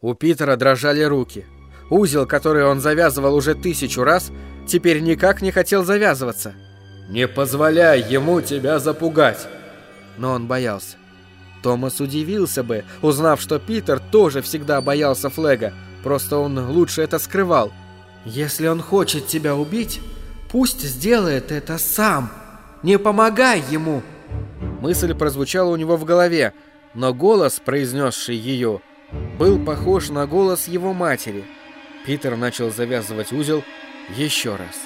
У Питера дрожали руки. Узел, который он завязывал уже тысячу раз, теперь никак не хотел завязываться. «Не позволяй ему тебя запугать!» Но он боялся. Томас удивился бы, узнав, что Питер тоже всегда боялся Флега, просто он лучше это скрывал. «Если он хочет тебя убить, пусть сделает это сам. Не помогай ему!» Мысль прозвучала у него в голове, но голос, произнесший ее, был похож на голос его матери. Питер начал завязывать узел еще раз.